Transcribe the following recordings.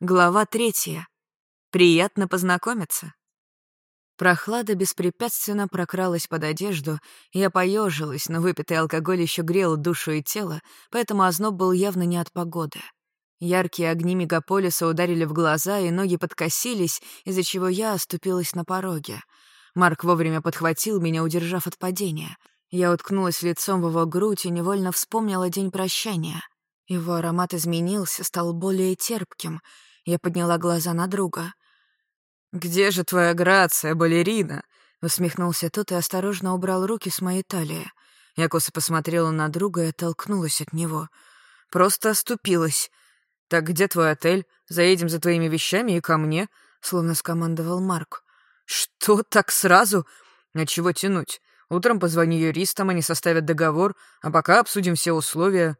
Глава третья. Приятно познакомиться. Прохлада беспрепятственно прокралась под одежду, я поежилась, но выпитый алкоголь еще грел душу и тело, поэтому озноб был явно не от погоды. Яркие огни мегаполиса ударили в глаза, и ноги подкосились, из-за чего я оступилась на пороге. Марк вовремя подхватил меня, удержав от падения. Я уткнулась лицом в его грудь и невольно вспомнила день прощания. Его аромат изменился, стал более терпким — я подняла глаза на друга. «Где же твоя грация, балерина?» Усмехнулся тот и осторожно убрал руки с моей талии. Я косо посмотрела на друга и оттолкнулась от него. Просто оступилась. «Так где твой отель? Заедем за твоими вещами и ко мне», — словно скомандовал Марк. «Что, так сразу? На чего тянуть? Утром позвони юристам, они составят договор, а пока обсудим все условия».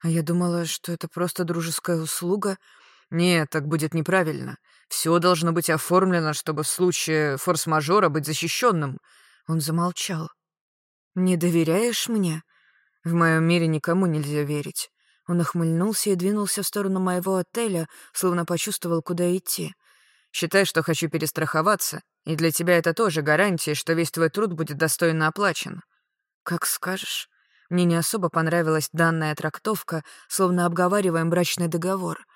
А я думала, что это просто дружеская услуга — «Нет, так будет неправильно. Все должно быть оформлено, чтобы в случае форс-мажора быть защищенным. Он замолчал. «Не доверяешь мне?» «В моем мире никому нельзя верить». Он охмыльнулся и двинулся в сторону моего отеля, словно почувствовал, куда идти. «Считай, что хочу перестраховаться, и для тебя это тоже гарантия, что весь твой труд будет достойно оплачен». «Как скажешь». Мне не особо понравилась данная трактовка, словно обговариваем брачный договор —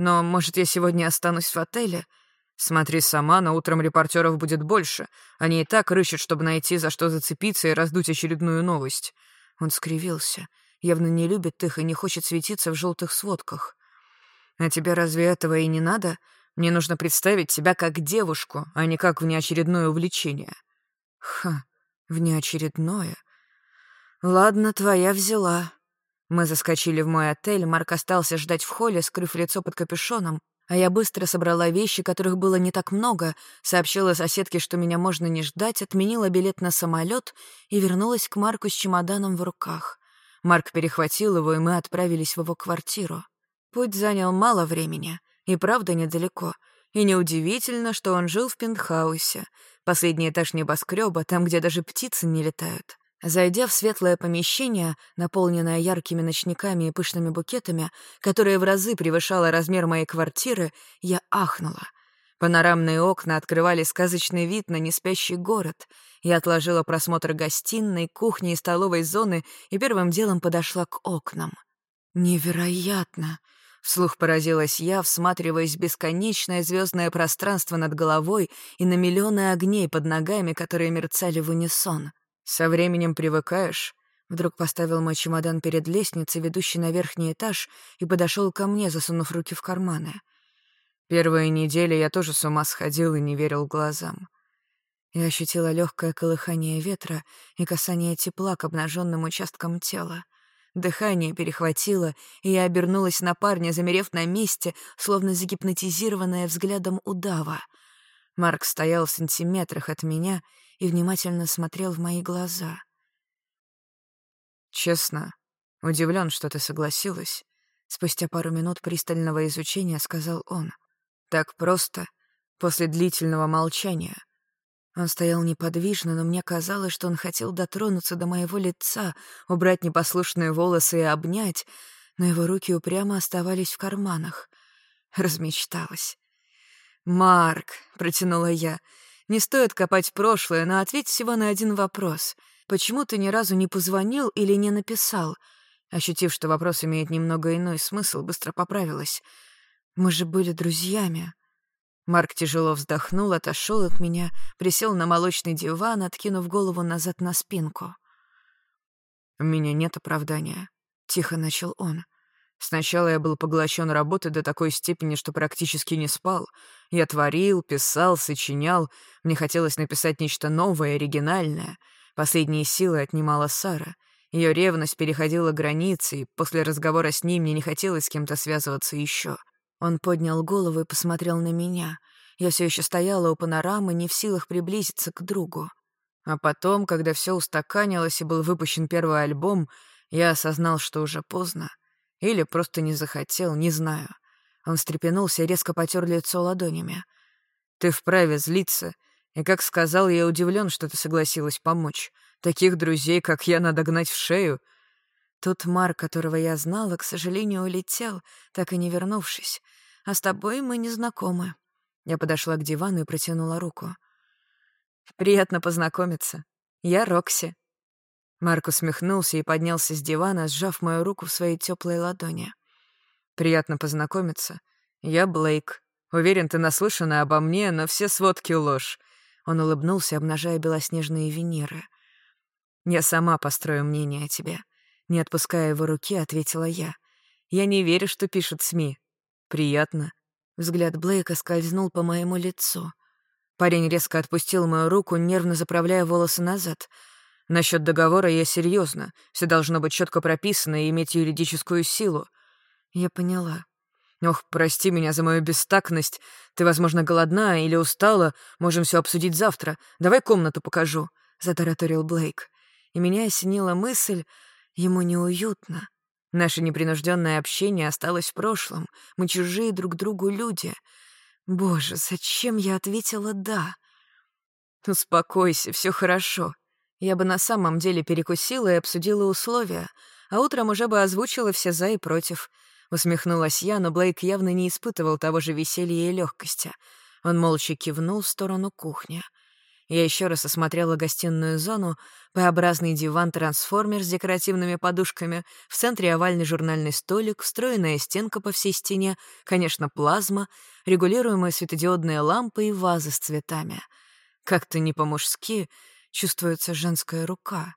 но, может, я сегодня останусь в отеле? Смотри сама, но утром репортеров будет больше. Они и так рыщут, чтобы найти, за что зацепиться и раздуть очередную новость. Он скривился. Явно не любит их и не хочет светиться в желтых сводках. А тебе разве этого и не надо? Мне нужно представить тебя как девушку, а не как внеочередное увлечение. Ха, внеочередное. Ладно, твоя взяла. Мы заскочили в мой отель, Марк остался ждать в холле, скрыв лицо под капюшоном, а я быстро собрала вещи, которых было не так много, сообщила соседке, что меня можно не ждать, отменила билет на самолет и вернулась к Марку с чемоданом в руках. Марк перехватил его, и мы отправились в его квартиру. Путь занял мало времени, и правда недалеко. И неудивительно, что он жил в пентхаусе, последний этаж небоскреба, там, где даже птицы не летают. Зайдя в светлое помещение, наполненное яркими ночниками и пышными букетами, которое в разы превышало размер моей квартиры, я ахнула. Панорамные окна открывали сказочный вид на неспящий город. Я отложила просмотр гостиной, кухни и столовой зоны и первым делом подошла к окнам. «Невероятно!» — вслух поразилась я, всматриваясь в бесконечное звездное пространство над головой и на миллионы огней под ногами, которые мерцали в унисон. «Со временем привыкаешь?» Вдруг поставил мой чемодан перед лестницей, ведущей на верхний этаж, и подошел ко мне, засунув руки в карманы. Первые недели я тоже с ума сходил и не верил глазам. Я ощутила легкое колыхание ветра и касание тепла к обнаженным участкам тела. Дыхание перехватило, и я обернулась на парня, замерев на месте, словно загипнотизированная взглядом удава. Марк стоял в сантиметрах от меня и внимательно смотрел в мои глаза. «Честно, удивлен, что ты согласилась», — спустя пару минут пристального изучения сказал он. «Так просто, после длительного молчания». Он стоял неподвижно, но мне казалось, что он хотел дотронуться до моего лица, убрать непослушные волосы и обнять, но его руки упрямо оставались в карманах. Размечталась. «Марк», — протянула я, не стоит копать прошлое, но ответь всего на один вопрос. Почему ты ни разу не позвонил или не написал? Ощутив, что вопрос имеет немного иной смысл, быстро поправилась. Мы же были друзьями. Марк тяжело вздохнул, отошел от меня, присел на молочный диван, откинув голову назад на спинку. «У меня нет оправдания», — тихо начал он. Сначала я был поглощен работой до такой степени, что практически не спал. Я творил, писал, сочинял. Мне хотелось написать нечто новое, оригинальное. Последние силы отнимала Сара. Ее ревность переходила границы, и после разговора с ним мне не хотелось с кем-то связываться еще. Он поднял голову и посмотрел на меня. Я все еще стояла у панорамы, не в силах приблизиться к другу. А потом, когда все устаканилось и был выпущен первый альбом, я осознал, что уже поздно. Или просто не захотел, не знаю. Он встрепенулся и резко потер лицо ладонями. «Ты вправе злиться. И, как сказал, я удивлен, что ты согласилась помочь. Таких друзей, как я, надо гнать в шею». Тот Марк, которого я знала, к сожалению, улетел, так и не вернувшись. а с тобой мы не знакомы». Я подошла к дивану и протянула руку. «Приятно познакомиться. Я Рокси». Марк усмехнулся и поднялся с дивана, сжав мою руку в своей теплой ладони. «Приятно познакомиться. Я Блейк. Уверен, ты наслышана обо мне, но все сводки — ложь». Он улыбнулся, обнажая белоснежные виниры. «Я сама построю мнение о тебе». Не отпуская его руки, ответила я. «Я не верю, что пишут СМИ. Приятно». Взгляд Блейка скользнул по моему лицу. Парень резко отпустил мою руку, нервно заправляя волосы назад. Насчет договора я серьезно. Все должно быть четко прописано и иметь юридическую силу. Я поняла. Ох, прости меня за мою бестактность. Ты, возможно, голодна или устала. Можем все обсудить завтра. Давай комнату покажу, затараторил Блейк. И меня осенила мысль, ему неуютно. Наше непринужденное общение осталось в прошлом. Мы чужие друг другу люди — Боже, зачем я ответила «да»? Успокойся, все хорошо. Я бы на самом деле перекусила и обсудила условия, а утром уже бы озвучила все «за» и «против». Усмехнулась я, но Блейк явно не испытывал того же веселья и легкости. Он молча кивнул в сторону кухни — я еще раз осмотрела гостиную зону, П-образный диван-трансформер с декоративными подушками, в центре овальный журнальный столик, встроенная стенка по всей стене, конечно, плазма, регулируемые светодиодные лампы и вазы с цветами. Как-то не по-мужски чувствуется женская рука.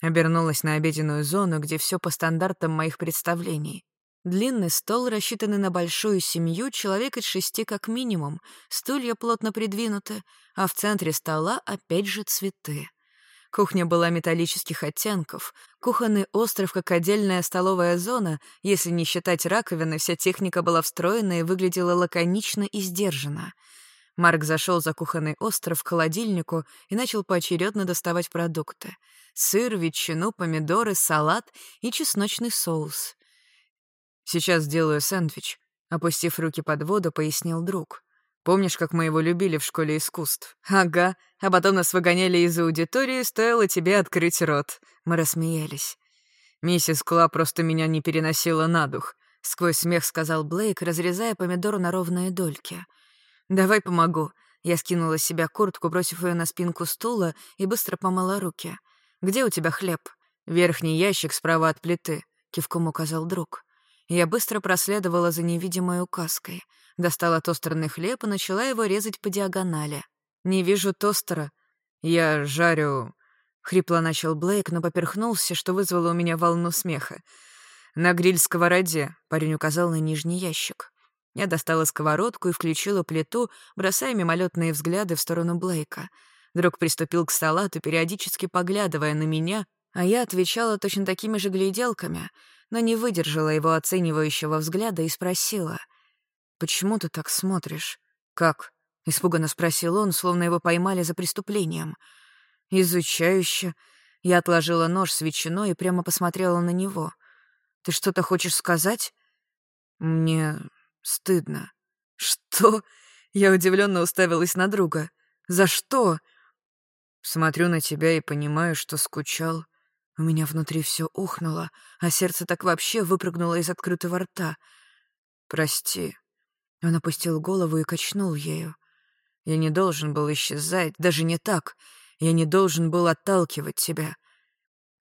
Обернулась на обеденную зону, где все по стандартам моих представлений. Длинный стол, рассчитанный на большую семью, человек из шести как минимум, стулья плотно придвинуты, а в центре стола опять же цветы. Кухня была металлических оттенков, кухонный остров как отдельная столовая зона, если не считать раковины, вся техника была встроена и выглядела лаконично и сдержанно. Марк зашел за кухонный остров к холодильнику и начал поочередно доставать продукты. Сыр, ветчину, помидоры, салат и чесночный соус. Сейчас сделаю сэндвич», — опустив руки под воду, пояснил друг. «Помнишь, как мы его любили в школе искусств?» «Ага, а потом нас выгоняли из аудитории, стоило тебе открыть рот». Мы рассмеялись. «Миссис Кла просто меня не переносила на дух», — сквозь смех сказал Блейк, разрезая помидор на ровные дольки. «Давай помогу». Я скинула с себя куртку, бросив ее на спинку стула, и быстро помыла руки. «Где у тебя хлеб?» «Верхний ящик справа от плиты», — кивком указал друг. Я быстро проследовала за невидимой указкой, достала тостерный хлеб и начала его резать по диагонали. «Не вижу тостера. Я жарю...» Хрипло начал Блейк, но поперхнулся, что вызвало у меня волну смеха. «На гриль-сковороде», — парень указал на нижний ящик. Я достала сковородку и включила плиту, бросая мимолетные взгляды в сторону Блейка. Друг приступил к салату, периодически поглядывая на меня, а я отвечала точно такими же гляделками — но не выдержала его оценивающего взгляда и спросила. «Почему ты так смотришь?» «Как?» — испуганно спросил он, словно его поймали за преступлением. «Изучающе». Я отложила нож с ветчиной и прямо посмотрела на него. «Ты что-то хочешь сказать?» «Мне стыдно». «Что?» Я удивленно уставилась на друга. «За что?» Смотрю на тебя и понимаю, что скучал. У меня внутри все ухнуло, а сердце так вообще выпрыгнуло из открытого рта. «Прости». Он опустил голову и качнул ею. «Я не должен был исчезать, даже не так. Я не должен был отталкивать тебя».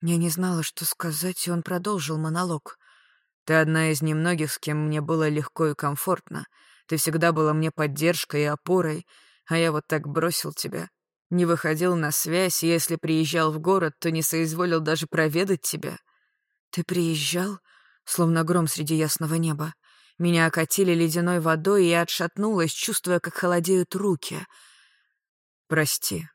Я не знала, что сказать, и он продолжил монолог. «Ты одна из немногих, с кем мне было легко и комфортно. Ты всегда была мне поддержкой и опорой, а я вот так бросил тебя. Не выходил на связь, и если приезжал в город, то не соизволил даже проведать тебя. Ты приезжал, словно гром среди ясного неба. Меня окатили ледяной водой, и я отшатнулась, чувствуя, как холодеют руки. Прости.